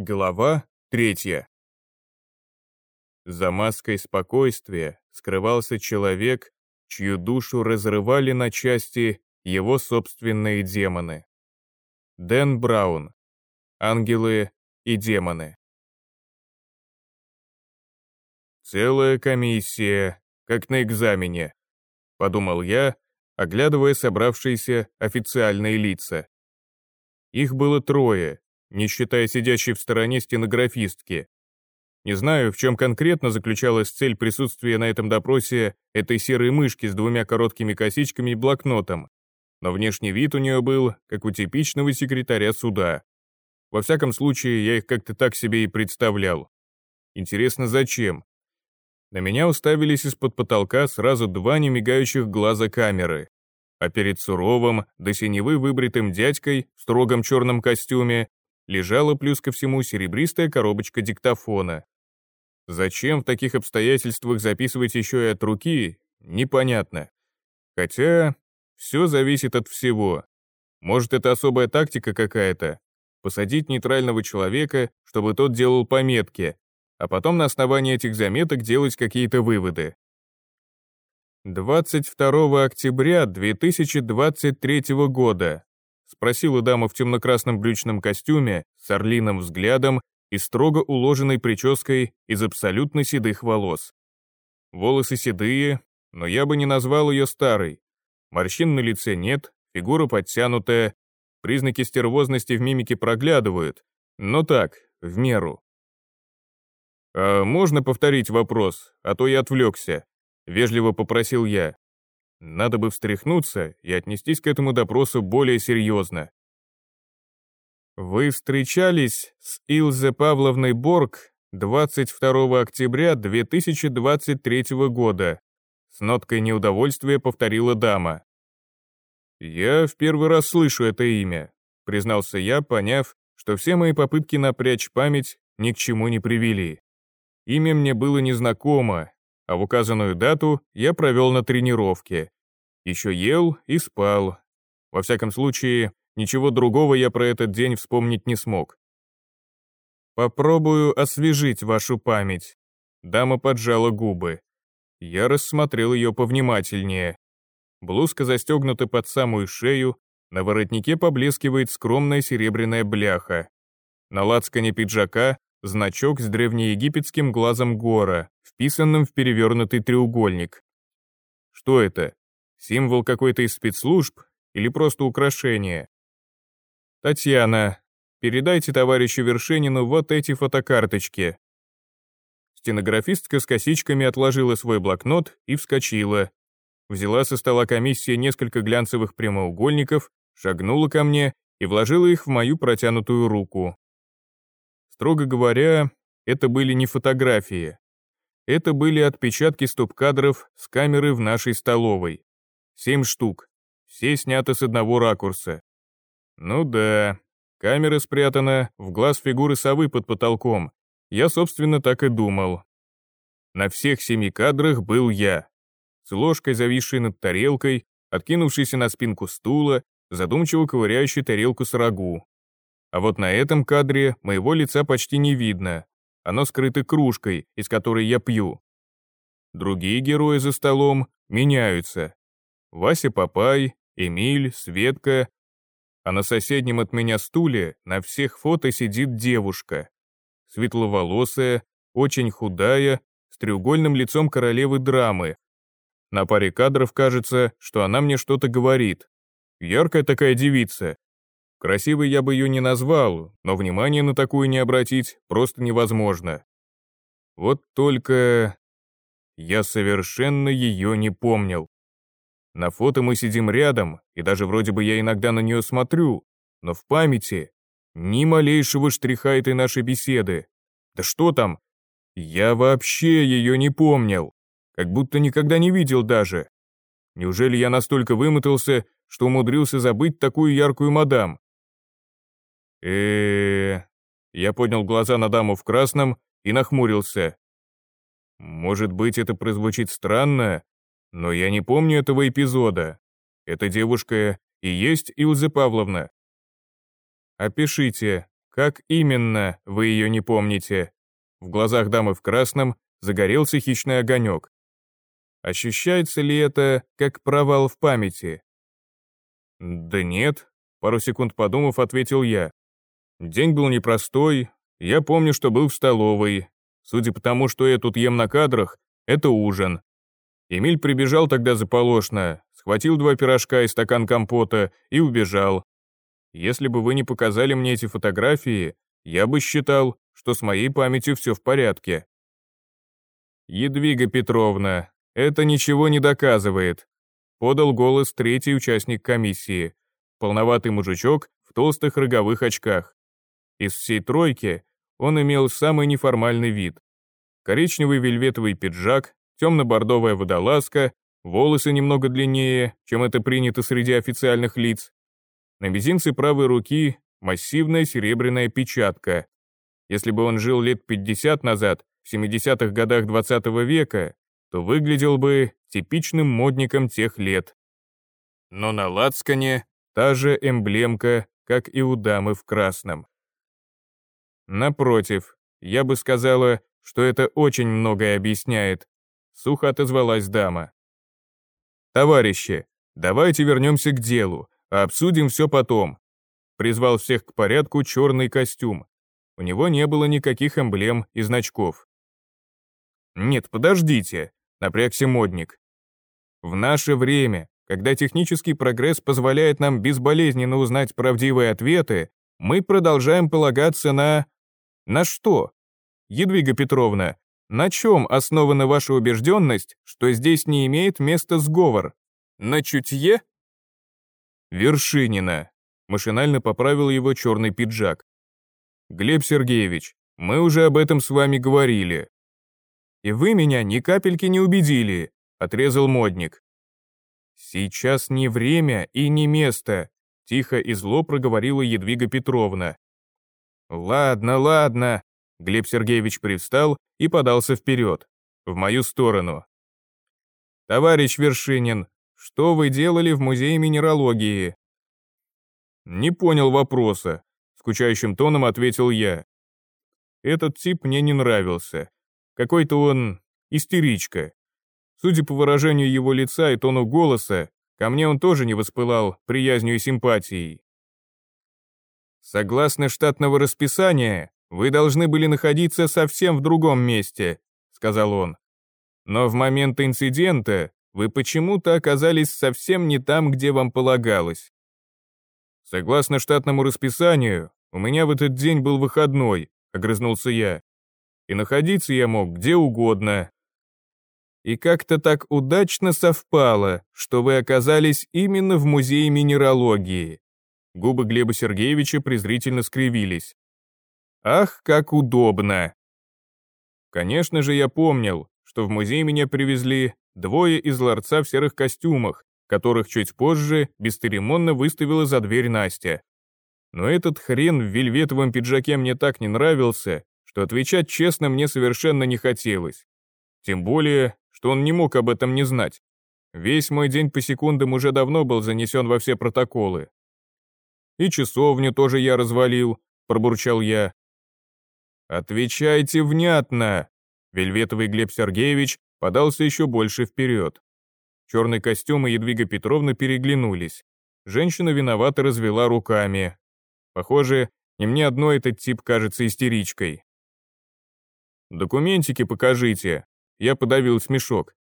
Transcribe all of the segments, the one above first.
Глава третья. За маской спокойствия скрывался человек, чью душу разрывали на части его собственные демоны. Дэн Браун. Ангелы и демоны. Целая комиссия, как на экзамене, подумал я, оглядывая собравшиеся официальные лица. Их было трое, не считая сидящей в стороне стенографистки. Не знаю, в чем конкретно заключалась цель присутствия на этом допросе этой серой мышки с двумя короткими косичками и блокнотом, но внешний вид у нее был, как у типичного секретаря суда. Во всяком случае, я их как-то так себе и представлял. Интересно, зачем? На меня уставились из-под потолка сразу два немигающих глаза камеры, а перед суровым, до синевы выбритым дядькой в строгом черном костюме лежала плюс ко всему серебристая коробочка диктофона. Зачем в таких обстоятельствах записывать еще и от руки, непонятно. Хотя все зависит от всего. Может, это особая тактика какая-то? Посадить нейтрального человека, чтобы тот делал пометки, а потом на основании этих заметок делать какие-то выводы. 22 октября 2023 года Спросила дама в темно-красном брючном костюме, с орлиным взглядом и строго уложенной прической из абсолютно седых волос. Волосы седые, но я бы не назвал ее старой. Морщин на лице нет, фигура подтянутая, признаки стервозности в мимике проглядывают, но так, в меру. «А можно повторить вопрос, а то я отвлекся?» — вежливо попросил я. Надо бы встряхнуться и отнестись к этому допросу более серьезно. Вы встречались с Илзе Павловной Борг 22 октября 2023 года. С ноткой неудовольствия повторила дама. «Я в первый раз слышу это имя», — признался я, поняв, что все мои попытки напрячь память ни к чему не привели. Имя мне было незнакомо, а в указанную дату я провел на тренировке. Еще ел и спал. Во всяком случае, ничего другого я про этот день вспомнить не смог. «Попробую освежить вашу память». Дама поджала губы. Я рассмотрел ее повнимательнее. Блузка застегнута под самую шею, на воротнике поблескивает скромная серебряная бляха. На лацкане пиджака значок с древнеегипетским глазом гора, вписанным в перевернутый треугольник. Что это? Символ какой-то из спецслужб или просто украшение? Татьяна, передайте товарищу Вершинину вот эти фотокарточки. Стенографистка с косичками отложила свой блокнот и вскочила. Взяла со стола комиссии несколько глянцевых прямоугольников, шагнула ко мне и вложила их в мою протянутую руку. Строго говоря, это были не фотографии. Это были отпечатки стоп-кадров с камеры в нашей столовой. Семь штук. Все сняты с одного ракурса. Ну да, камера спрятана в глаз фигуры совы под потолком. Я, собственно, так и думал. На всех семи кадрах был я. С ложкой, зависшей над тарелкой, откинувшейся на спинку стула, задумчиво ковыряющей тарелку с рагу. А вот на этом кадре моего лица почти не видно. Оно скрыто кружкой, из которой я пью. Другие герои за столом меняются. Вася Папай, Эмиль, Светка. А на соседнем от меня стуле на всех фото сидит девушка. Светловолосая, очень худая, с треугольным лицом королевы драмы. На паре кадров кажется, что она мне что-то говорит. Яркая такая девица, Красивой я бы ее не назвал, но внимание на такую не обратить просто невозможно. Вот только... Я совершенно ее не помнил. На фото мы сидим рядом, и даже вроде бы я иногда на нее смотрю, но в памяти ни малейшего штриха этой нашей беседы. Да что там? Я вообще ее не помнил, как будто никогда не видел даже. Неужели я настолько вымотался, что умудрился забыть такую яркую мадам? Э Я поднял глаза на даму в красном и нахмурился. Может быть, это прозвучит странно, но я не помню этого эпизода. Эта девушка и есть Илза Павловна. Опишите, Как именно вы ее не помните? В глазах дамы в красном загорелся хищный огонек. Ощущается ли это как провал в памяти? Да нет, пару секунд подумав, ответил я. День был непростой, я помню, что был в столовой. Судя по тому, что я тут ем на кадрах, это ужин. Эмиль прибежал тогда заполошно, схватил два пирожка и стакан компота и убежал. Если бы вы не показали мне эти фотографии, я бы считал, что с моей памятью все в порядке. Едвига Петровна, это ничего не доказывает, подал голос третий участник комиссии, полноватый мужичок в толстых роговых очках. Из всей тройки он имел самый неформальный вид. Коричневый вельветовый пиджак, темно-бордовая водолазка, волосы немного длиннее, чем это принято среди официальных лиц. На мизинце правой руки массивная серебряная печатка. Если бы он жил лет 50 назад, в 70-х годах 20 -го века, то выглядел бы типичным модником тех лет. Но на лацкане та же эмблемка, как и у дамы в красном. Напротив, я бы сказала, что это очень многое объясняет, сухо отозвалась дама. Товарищи, давайте вернемся к делу, обсудим все потом. Призвал всех к порядку черный костюм. У него не было никаких эмблем и значков. Нет, подождите, напрягся модник. В наше время, когда технический прогресс позволяет нам безболезненно узнать правдивые ответы, мы продолжаем полагаться на на что? Едвига Петровна, на чем основана ваша убежденность, что здесь не имеет места сговор? На чутье? Вершинина. Машинально поправил его черный пиджак. Глеб Сергеевич, мы уже об этом с вами говорили. И вы меня ни капельки не убедили, отрезал модник. Сейчас не время и не место, тихо и зло проговорила Едвига Петровна. «Ладно, ладно». Глеб Сергеевич привстал и подался вперед, в мою сторону. «Товарищ Вершинин, что вы делали в музее минералогии?» «Не понял вопроса», — скучающим тоном ответил я. Этот тип мне не нравился. Какой-то он истеричка. Судя по выражению его лица и тону голоса, ко мне он тоже не воспылал приязнью и симпатией. Согласно штатного расписания, вы должны были находиться совсем в другом месте, сказал он. Но в момент инцидента вы почему-то оказались совсем не там, где вам полагалось. Согласно штатному расписанию, у меня в этот день был выходной, огрызнулся я. И находиться я мог где угодно. И как-то так удачно совпало, что вы оказались именно в музее минералогии. Губы Глеба Сергеевича презрительно скривились. Ах, как удобно! Конечно же, я помнил, что в музей меня привезли двое из ларца в серых костюмах, которых чуть позже бесцеремонно выставила за дверь Настя. Но этот хрен в вельветовом пиджаке мне так не нравился, что отвечать честно мне совершенно не хотелось. Тем более, что он не мог об этом не знать. Весь мой день по секундам уже давно был занесен во все протоколы. И часовню тоже я развалил, пробурчал я. Отвечайте внятно. Вельветовый Глеб Сергеевич подался еще больше вперед. Черный костюм и Едвига Петровна переглянулись. Женщина виновато развела руками. Похоже, не мне одной этот тип кажется истеричкой. «Документики покажите». Я подавил смешок.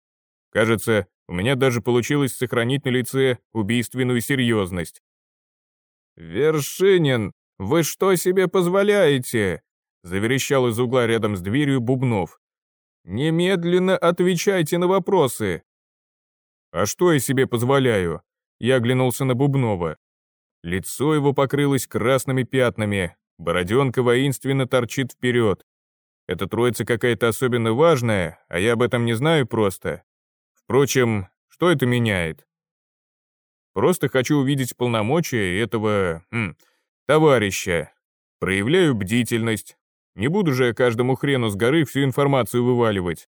Кажется, у меня даже получилось сохранить на лице убийственную серьезность. «Вершинин, вы что себе позволяете?» заверещал из угла рядом с дверью Бубнов. «Немедленно отвечайте на вопросы!» «А что я себе позволяю?» Я оглянулся на Бубнова. Лицо его покрылось красными пятнами, бороденка воинственно торчит вперед. Эта троица какая-то особенно важная, а я об этом не знаю просто. Впрочем, что это меняет? Просто хочу увидеть полномочия этого... Хм, товарища. Проявляю бдительность. Не буду же я каждому хрену с горы всю информацию вываливать.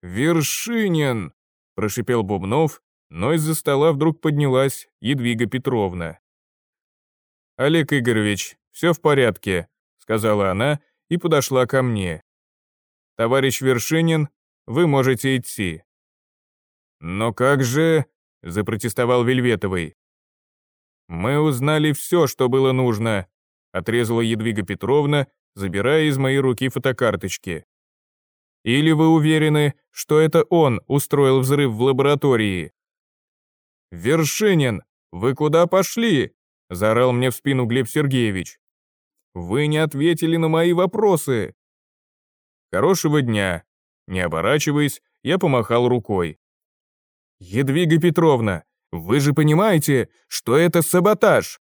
«Вершинин!» — прошипел Бубнов, но из-за стола вдруг поднялась Едвига Петровна. «Олег Игоревич, все в порядке», — сказала она и подошла ко мне. «Товарищ Вершинин, вы можете идти». «Но как же...» — запротестовал Вельветовый. «Мы узнали все, что было нужно», — отрезала Едвига Петровна, забирая из моей руки фотокарточки. «Или вы уверены, что это он устроил взрыв в лаборатории?» «Вершинин, вы куда пошли?» — заорал мне в спину Глеб Сергеевич. «Вы не ответили на мои вопросы». «Хорошего дня!» Не оборачиваясь, я помахал рукой. «Едвига Петровна, вы же понимаете, что это саботаж!»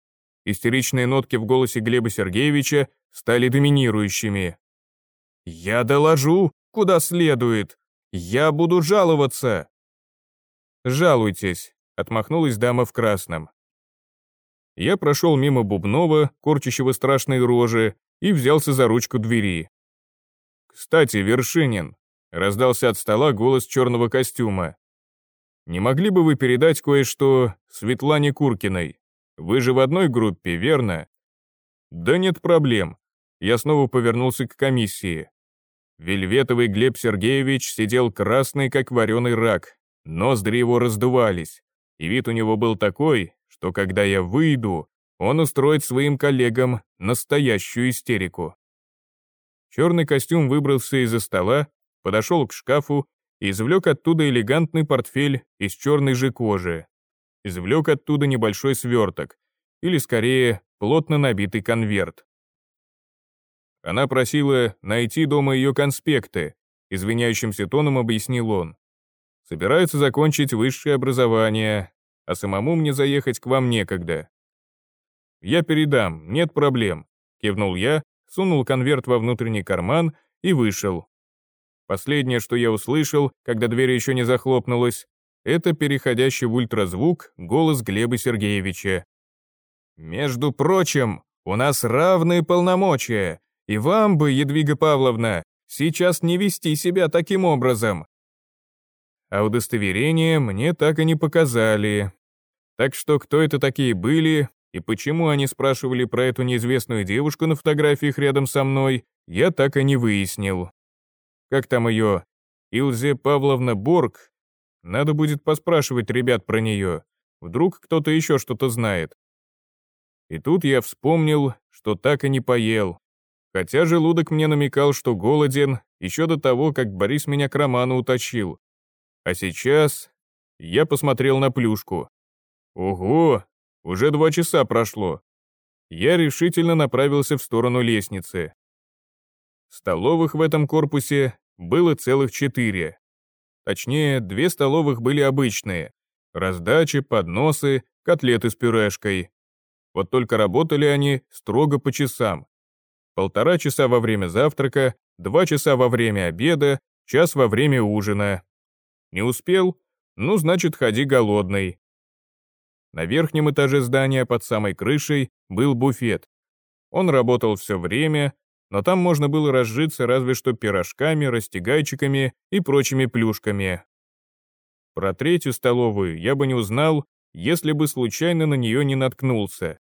Истеричные нотки в голосе Глеба Сергеевича стали доминирующими. «Я доложу, куда следует. Я буду жаловаться». «Жалуйтесь», — отмахнулась дама в красном. Я прошел мимо Бубнова, корчащего страшной рожи, и взялся за ручку двери. «Кстати, Вершинин», — раздался от стола голос черного костюма. Не могли бы вы передать кое-что Светлане Куркиной? Вы же в одной группе, верно? Да нет проблем. Я снова повернулся к комиссии. Вельветовый Глеб Сергеевич сидел красный, как вареный рак. Ноздри его раздувались. И вид у него был такой, что когда я выйду, он устроит своим коллегам настоящую истерику. Черный костюм выбрался из-за стола, подошел к шкафу и извлек оттуда элегантный портфель из черной же кожи. Извлек оттуда небольшой сверток, или скорее, плотно набитый конверт. Она просила найти дома ее конспекты, извиняющимся тоном объяснил он. Собирается закончить высшее образование, а самому мне заехать к вам некогда. Я передам, нет проблем, кивнул я, сунул конверт во внутренний карман и вышел, Последнее, что я услышал, когда дверь еще не захлопнулась, это переходящий в ультразвук голос Глеба Сергеевича. «Между прочим, у нас равные полномочия, и вам бы, Едвига Павловна, сейчас не вести себя таким образом». А удостоверение мне так и не показали. Так что кто это такие были, и почему они спрашивали про эту неизвестную девушку на фотографиях рядом со мной, я так и не выяснил как там ее, Илзе Павловна Борг. Надо будет поспрашивать ребят про нее. Вдруг кто-то еще что-то знает. И тут я вспомнил, что так и не поел. Хотя желудок мне намекал, что голоден, еще до того, как Борис меня к Роману утащил. А сейчас я посмотрел на плюшку. Ого, уже два часа прошло. Я решительно направился в сторону лестницы. Столовых в этом корпусе было целых четыре. Точнее, две столовых были обычные. Раздачи, подносы, котлеты с пюрешкой. Вот только работали они строго по часам. Полтора часа во время завтрака, два часа во время обеда, час во время ужина. Не успел? Ну, значит, ходи голодный. На верхнем этаже здания под самой крышей был буфет. Он работал все время, но там можно было разжиться разве что пирожками, растягайчиками и прочими плюшками. Про третью столовую я бы не узнал, если бы случайно на нее не наткнулся.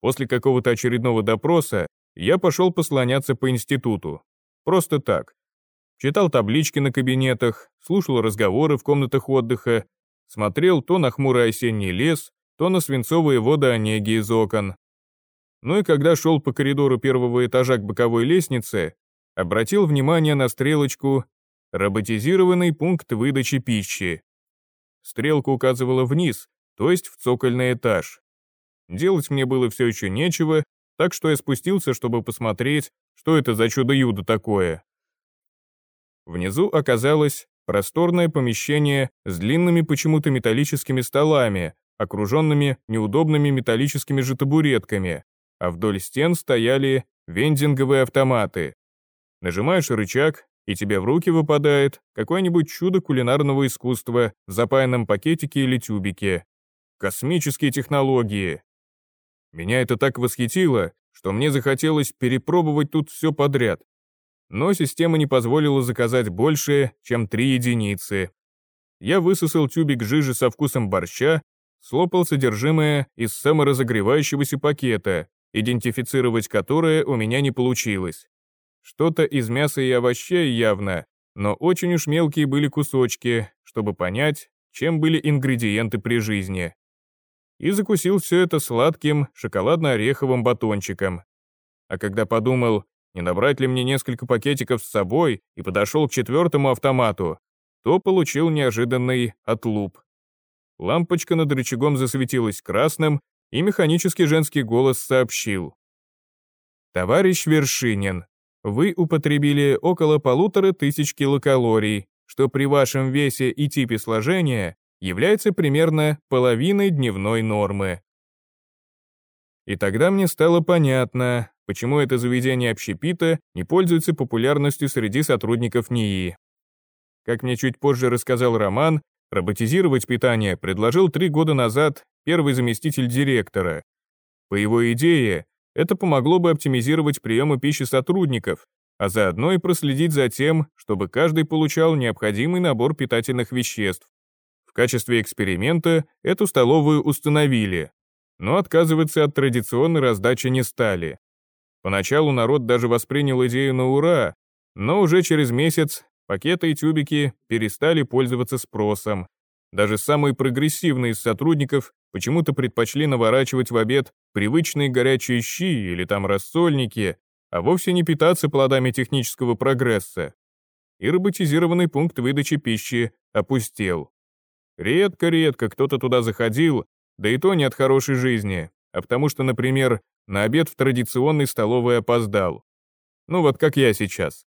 После какого-то очередного допроса я пошел послоняться по институту. Просто так. Читал таблички на кабинетах, слушал разговоры в комнатах отдыха, смотрел то на хмурый осенний лес, то на свинцовые воды Онеги из окон. Ну и когда шел по коридору первого этажа к боковой лестнице, обратил внимание на стрелочку «Роботизированный пункт выдачи пищи». Стрелка указывала вниз, то есть в цокольный этаж. Делать мне было все еще нечего, так что я спустился, чтобы посмотреть, что это за чудо-юдо такое. Внизу оказалось просторное помещение с длинными почему-то металлическими столами, окруженными неудобными металлическими же табуретками, а вдоль стен стояли вендинговые автоматы. Нажимаешь рычаг, и тебе в руки выпадает какое-нибудь чудо кулинарного искусства в запаянном пакетике или тюбике. Космические технологии. Меня это так восхитило, что мне захотелось перепробовать тут все подряд. Но система не позволила заказать больше, чем три единицы. Я высосал тюбик жижи со вкусом борща, слопал содержимое из саморазогревающегося пакета идентифицировать которое у меня не получилось. Что-то из мяса и овощей явно, но очень уж мелкие были кусочки, чтобы понять, чем были ингредиенты при жизни. И закусил все это сладким шоколадно-ореховым батончиком. А когда подумал, не набрать ли мне несколько пакетиков с собой и подошел к четвертому автомату, то получил неожиданный отлуп. Лампочка над рычагом засветилась красным, и механический женский голос сообщил. «Товарищ Вершинин, вы употребили около полутора тысяч килокалорий, что при вашем весе и типе сложения является примерно половиной дневной нормы. И тогда мне стало понятно, почему это заведение общепита не пользуется популярностью среди сотрудников НИИ. Как мне чуть позже рассказал Роман, роботизировать питание предложил три года назад первый заместитель директора. По его идее, это помогло бы оптимизировать приемы пищи сотрудников, а заодно и проследить за тем, чтобы каждый получал необходимый набор питательных веществ. В качестве эксперимента эту столовую установили, но отказываться от традиционной раздачи не стали. Поначалу народ даже воспринял идею на ура, но уже через месяц пакеты и тюбики перестали пользоваться спросом. Даже самые прогрессивные из сотрудников почему-то предпочли наворачивать в обед привычные горячие щи или там рассольники, а вовсе не питаться плодами технического прогресса. И роботизированный пункт выдачи пищи опустел. Редко-редко кто-то туда заходил, да и то не от хорошей жизни, а потому что, например, на обед в традиционной столовой опоздал. Ну вот как я сейчас.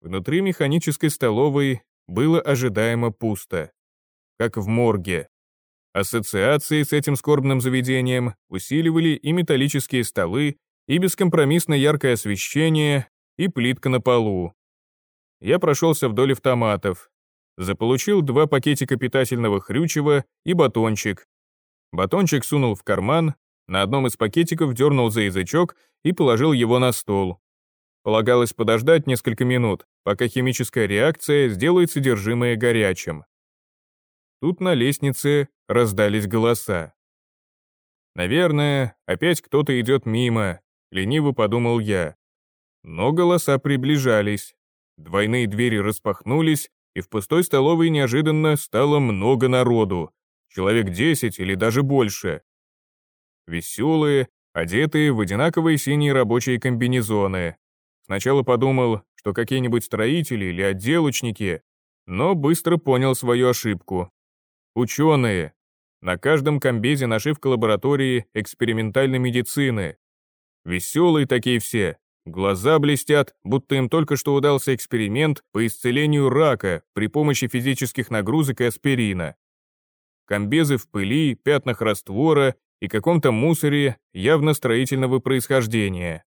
Внутри механической столовой было ожидаемо пусто. Как в морге. Ассоциации с этим скорбным заведением усиливали и металлические столы, и бескомпромиссно яркое освещение, и плитка на полу. Я прошелся вдоль автоматов. Заполучил два пакетика питательного хрючева и батончик. Батончик сунул в карман, на одном из пакетиков дернул за язычок и положил его на стол. Полагалось подождать несколько минут, пока химическая реакция сделает содержимое горячим. Тут на лестнице раздались голоса. Наверное, опять кто-то идет мимо, лениво подумал я. Но голоса приближались. Двойные двери распахнулись, и в пустой столовой неожиданно стало много народу. Человек десять или даже больше. Веселые, одетые в одинаковые синие рабочие комбинезоны. Сначала подумал, что какие-нибудь строители или отделочники, но быстро понял свою ошибку. Ученые. На каждом комбезе нашивка лаборатории экспериментальной медицины. Веселые такие все, глаза блестят, будто им только что удался эксперимент по исцелению рака при помощи физических нагрузок и аспирина. Комбезы в пыли, пятнах раствора и каком-то мусоре явно строительного происхождения.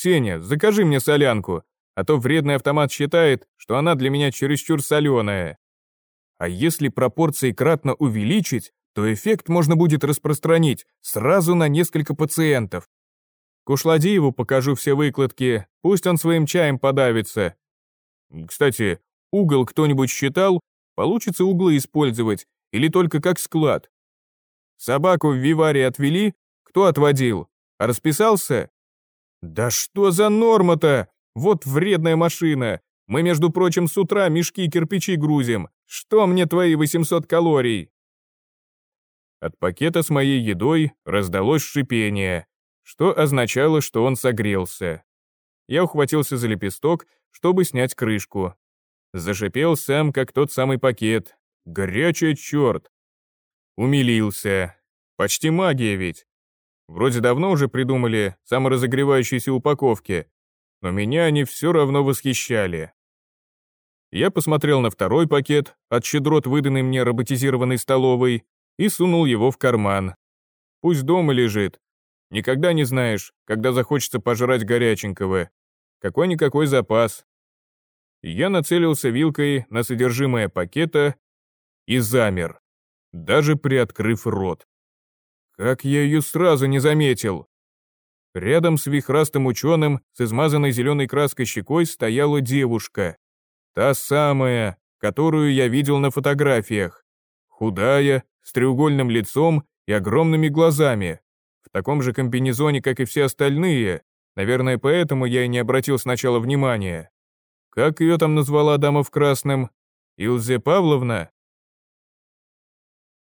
«Сеня, закажи мне солянку, а то вредный автомат считает, что она для меня чересчур соленая. А если пропорции кратно увеличить, то эффект можно будет распространить сразу на несколько пациентов. Кушладиеву покажу все выкладки, пусть он своим чаем подавится. Кстати, угол кто-нибудь считал? Получится углы использовать или только как склад? Собаку в виваре отвели? Кто отводил? Расписался? Да что за норма-то? Вот вредная машина. Мы, между прочим, с утра мешки и кирпичи грузим. Что мне твои 800 калорий? От пакета с моей едой раздалось шипение, что означало, что он согрелся. Я ухватился за лепесток, чтобы снять крышку. Зашипел сам, как тот самый пакет. Горячий черт. Умилился. Почти магия ведь. Вроде давно уже придумали саморазогревающиеся упаковки, но меня они все равно восхищали. Я посмотрел на второй пакет, от щедрот выданный мне роботизированной столовой, и сунул его в карман. Пусть дома лежит. Никогда не знаешь, когда захочется пожрать горяченького. Какой-никакой запас. Я нацелился вилкой на содержимое пакета и замер, даже приоткрыв рот. Как я ее сразу не заметил! Рядом с вихрастым ученым с измазанной зеленой краской щекой стояла девушка. Та самая, которую я видел на фотографиях. Худая, с треугольным лицом и огромными глазами, в таком же комбинезоне, как и все остальные, наверное, поэтому я и не обратил сначала внимания. Как ее там назвала дама в красном? Илзе Павловна?